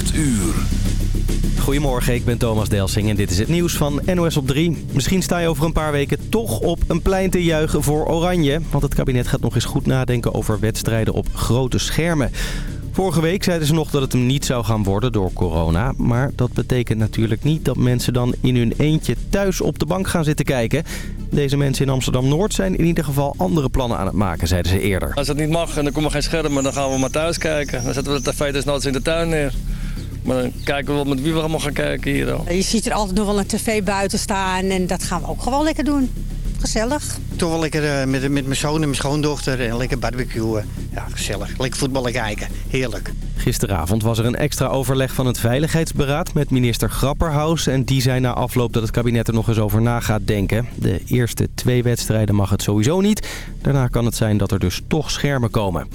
8 uur. Goedemorgen, ik ben Thomas Delsing en dit is het nieuws van NOS op 3. Misschien sta je over een paar weken toch op een plein te juichen voor Oranje. Want het kabinet gaat nog eens goed nadenken over wedstrijden op grote schermen. Vorige week zeiden ze nog dat het hem niet zou gaan worden door corona. Maar dat betekent natuurlijk niet dat mensen dan in hun eentje thuis op de bank gaan zitten kijken. Deze mensen in Amsterdam-Noord zijn in ieder geval andere plannen aan het maken, zeiden ze eerder. Als het niet mag en er komen geen schermen, dan gaan we maar thuis kijken. Dan zetten we de tv desnoods in de tuin neer. Maar dan kijken we wel met wie we allemaal gaan kijken hier al. Je ziet er altijd nog wel een tv buiten staan en dat gaan we ook gewoon lekker doen. Gezellig. Toch wel lekker eh, met, met mijn zoon en mijn schoondochter en lekker barbecuen. Ja, gezellig. Lekker voetballen kijken. Heerlijk. Gisteravond was er een extra overleg van het Veiligheidsberaad met minister Grapperhaus. En die zei na afloop dat het kabinet er nog eens over na gaat denken. De eerste twee wedstrijden mag het sowieso niet. Daarna kan het zijn dat er dus toch schermen komen.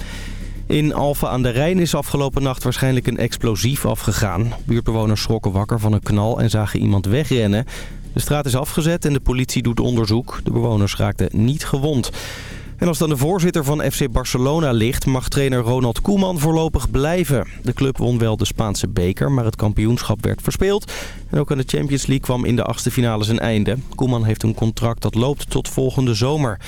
In Alphen aan de Rijn is afgelopen nacht waarschijnlijk een explosief afgegaan. Buurtbewoners schrokken wakker van een knal en zagen iemand wegrennen. De straat is afgezet en de politie doet onderzoek. De bewoners raakten niet gewond. En als dan de voorzitter van FC Barcelona ligt, mag trainer Ronald Koeman voorlopig blijven. De club won wel de Spaanse beker, maar het kampioenschap werd verspeeld. En ook aan de Champions League kwam in de achtste finale zijn einde. Koeman heeft een contract dat loopt tot volgende zomer.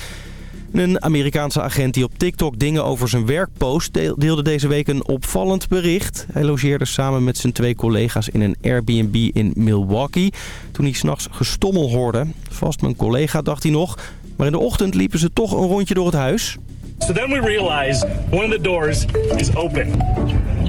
Een Amerikaanse agent die op TikTok dingen over zijn werk post... deelde deze week een opvallend bericht. Hij logeerde samen met zijn twee collega's in een Airbnb in Milwaukee... toen hij s'nachts gestommel hoorde. Vast mijn collega, dacht hij nog. Maar in de ochtend liepen ze toch een rondje door het huis. So then we realize one of the doors is open.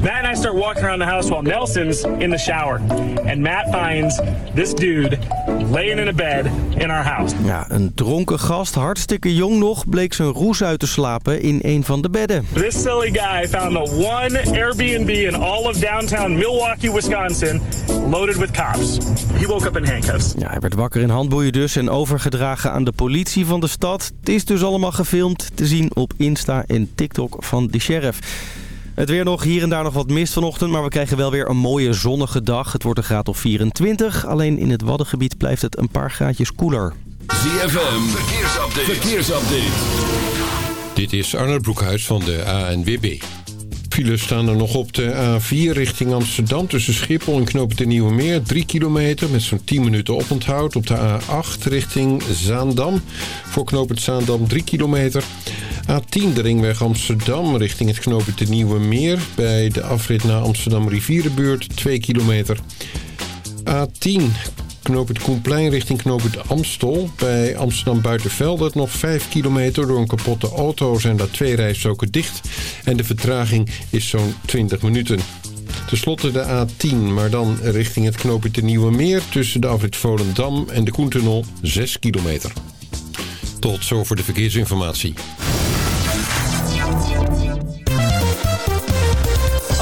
Matt and I start walking around the house while Nelson's in the shower. And Matt finds this dude laying in a bed in our house. Ja, een dronken gast, hartstikke jong nog, bleek zijn roes uit te slapen in een van de bedden. This silly guy found the one Airbnb in all of downtown Milwaukee, Wisconsin, loaded with cops. He woke up in handcuffs. Ja, hij werd wakker in handboeien dus en overgedragen aan de politie van de stad. Het is dus allemaal gefilmd te zien op Insta en TikTok van de sheriff. Het weer nog, hier en daar nog wat mist vanochtend, maar we krijgen wel weer een mooie zonnige dag. Het wordt een graad of 24, alleen in het Waddengebied blijft het een paar graadjes koeler. ZFM, verkeersupdate. verkeersupdate. Dit is Arnold Broekhuis van de ANWB. Files staan er nog op de A4 richting Amsterdam tussen Schiphol en Knoop de Nieuwe Meer. 3 kilometer met zo'n 10 minuten oponthoud. Op de A8 richting Zaandam. Voor Knoop Zaandam 3 kilometer. A10 de ringweg Amsterdam richting het knooppunt de Nieuwe Meer. Bij de afrit naar Amsterdam Rivierenbuurt 2 kilometer. A10 knooppunt Koenplein richting knooppunt Amstel. Bij Amsterdam Buitenveldert nog 5 kilometer. Door een kapotte auto zijn daar twee rijstroken dicht. En de vertraging is zo'n 20 minuten. Ten slotte de A10, maar dan richting het knooppunt de Nieuwe Meer... tussen de afrit Volendam en de Koentunnel 6 kilometer. Tot zover de verkeersinformatie.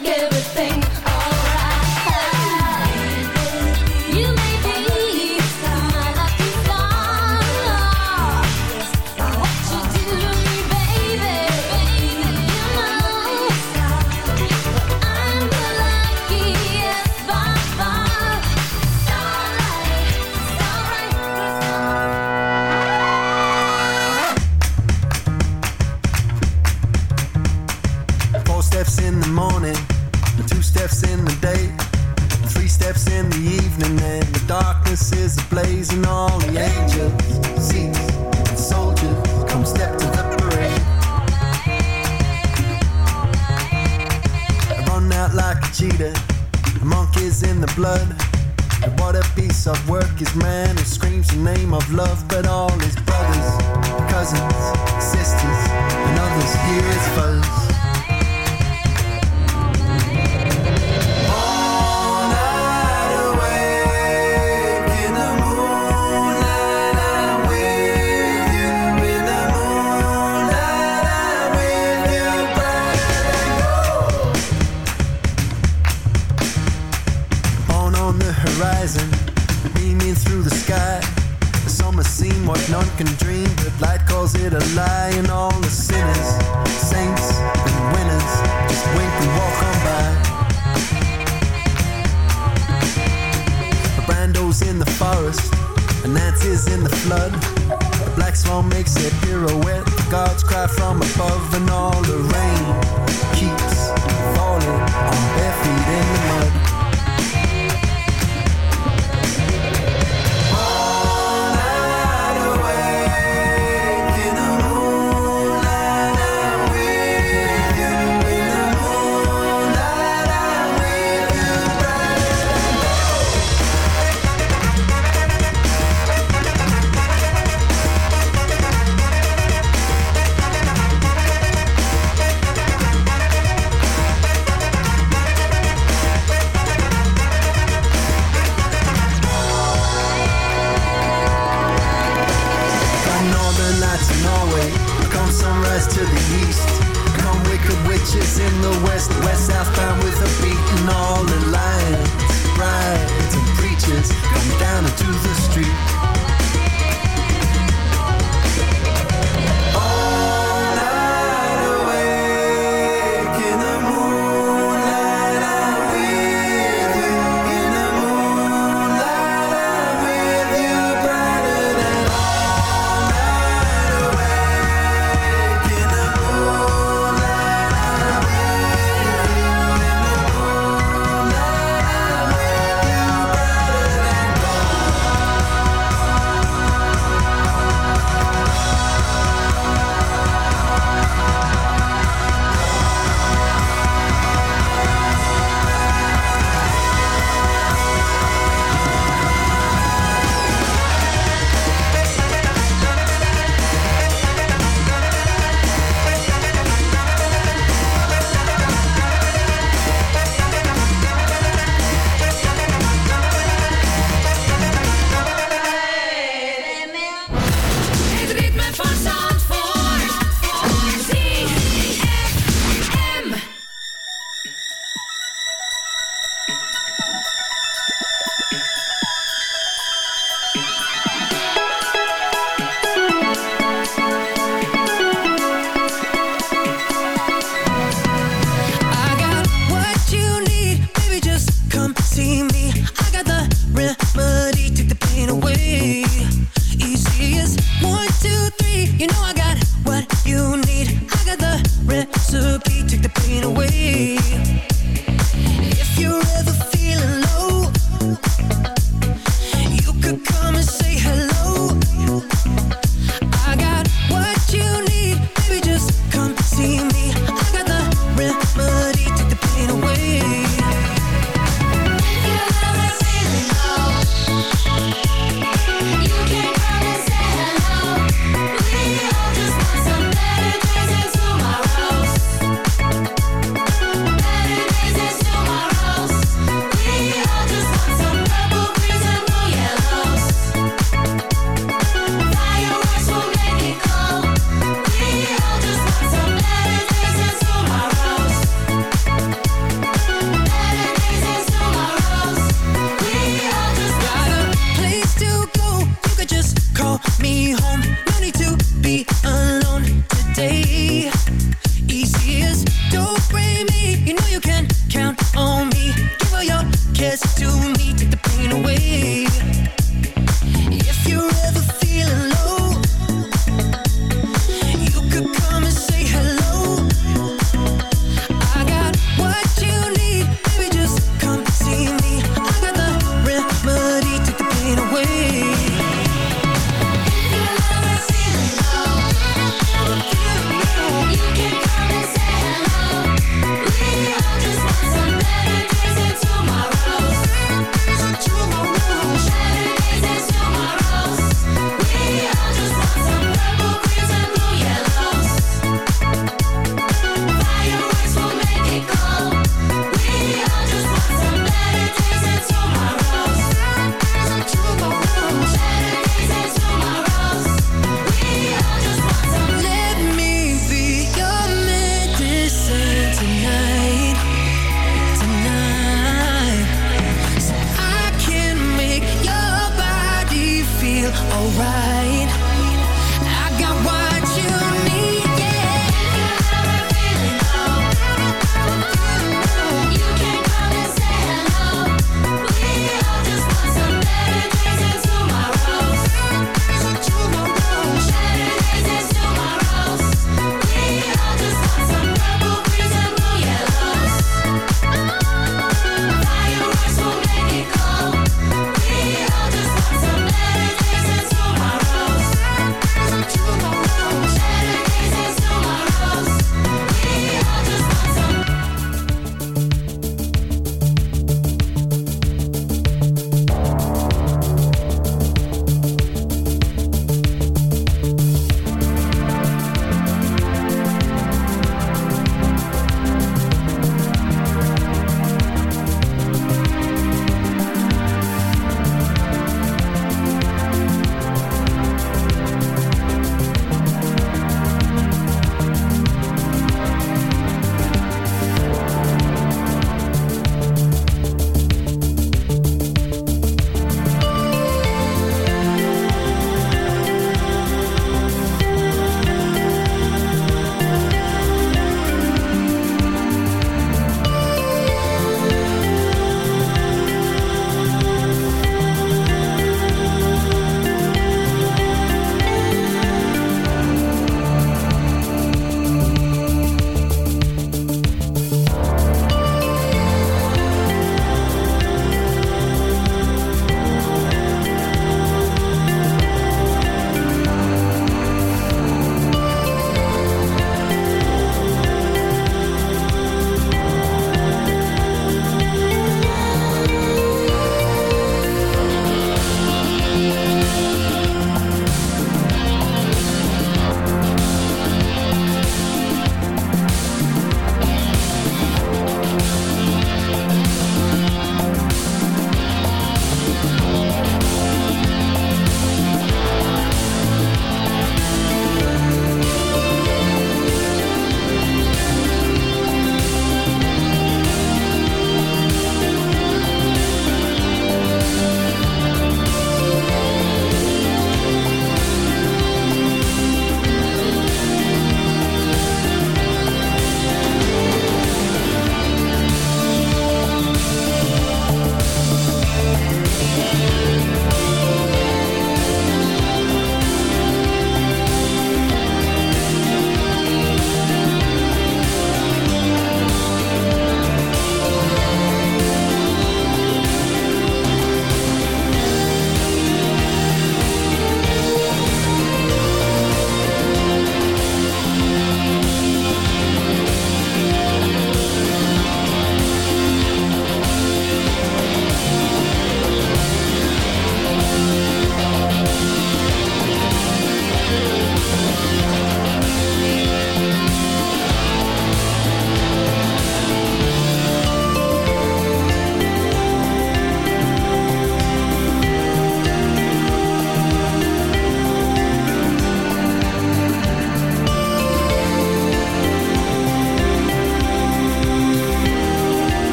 get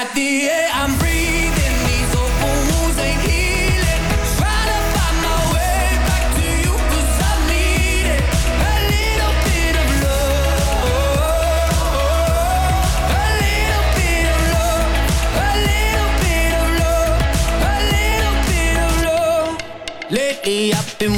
At the air I'm breathing. These open wounds ain't healing. Try to find my way back to you 'cause I need it. A little bit of love. A little bit of love. A little bit of love. A little bit of love. Lately I've been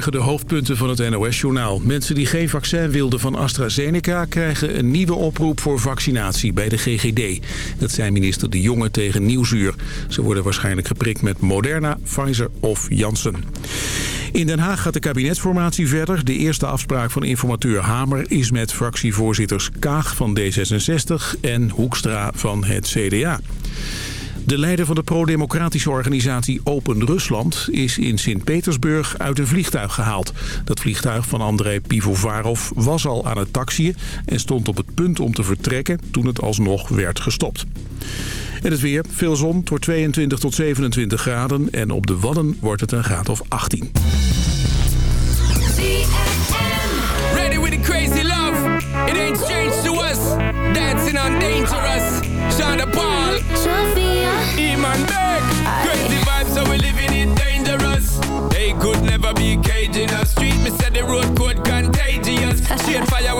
De hoofdpunten van het NOS-journaal. Mensen die geen vaccin wilden van AstraZeneca... krijgen een nieuwe oproep voor vaccinatie bij de GGD. Dat zijn minister De Jonge tegen Nieuwsuur. Ze worden waarschijnlijk geprikt met Moderna, Pfizer of Janssen. In Den Haag gaat de kabinetsformatie verder. De eerste afspraak van informateur Hamer is met fractievoorzitters Kaag van D66... en Hoekstra van het CDA. De leider van de pro-democratische organisatie Open Rusland is in Sint-Petersburg uit een vliegtuig gehaald. Dat vliegtuig van Andrei Pivovarov was al aan het taxiën en stond op het punt om te vertrekken toen het alsnog werd gestopt. En het weer, veel zon, tot 22 tot 27 graden en op de Wadden wordt het een graad of 18. Ready with crazy love, it ain't strange to us, dangerous. him and back. Crazy vibes, so we living it dangerous. They could never be caged in us. Street, me said the road code contagious. Straight fire,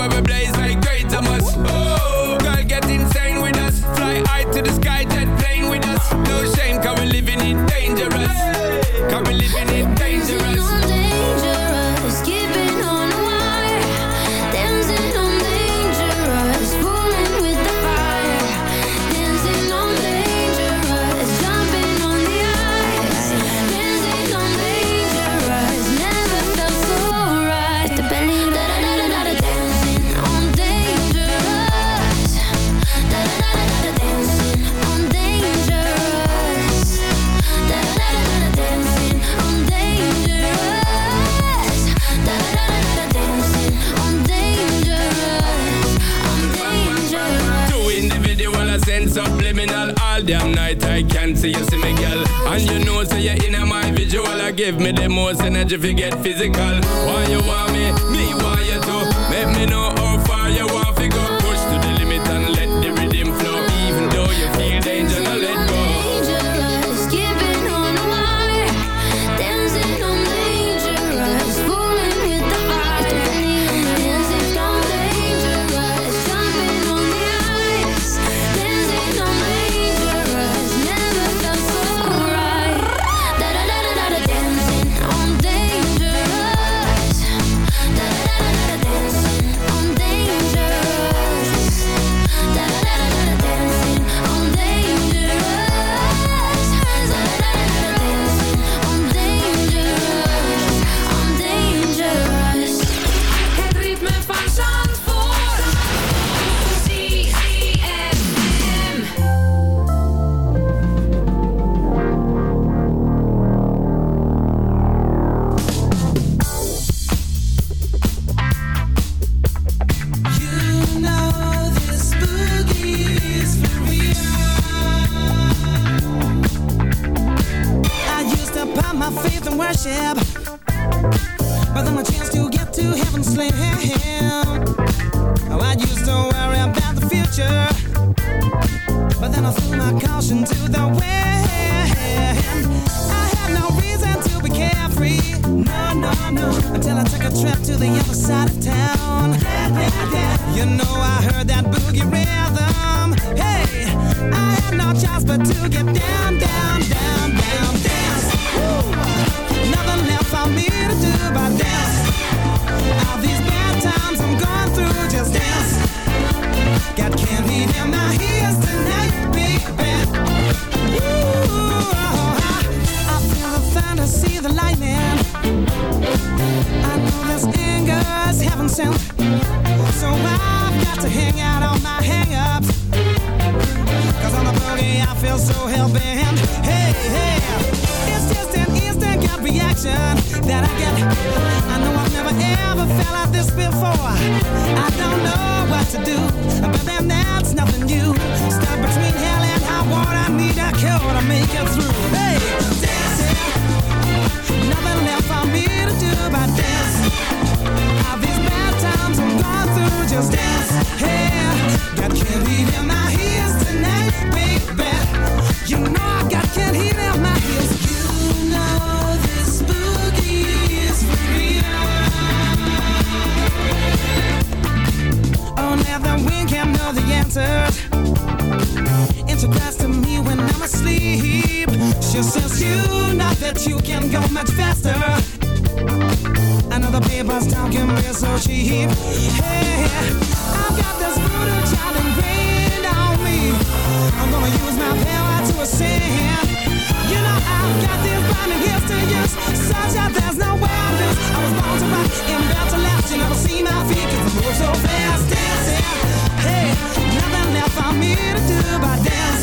you since you know that you can go much faster. Another paper's talk can be so cheap. Hey, I've got this brutal child ingrained on me. I'm gonna use my power to ascend. You know I've got these blinding gifts to use, such that there's no way I was born to rock and built to last. You never see my feet 'cause I move so fast, dancing. Hey, nothing left for me to do but dance.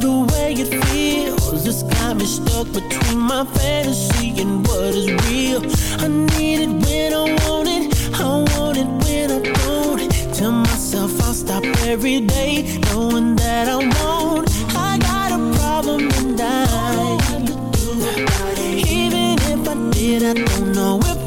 the way it feels. It's got me stuck between my fantasy and what is real. I need it when I want it. I want it when I don't. Tell myself I'll stop every day Knowing that I won't. I got a problem and I. Even if I did, I don't know if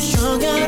stronger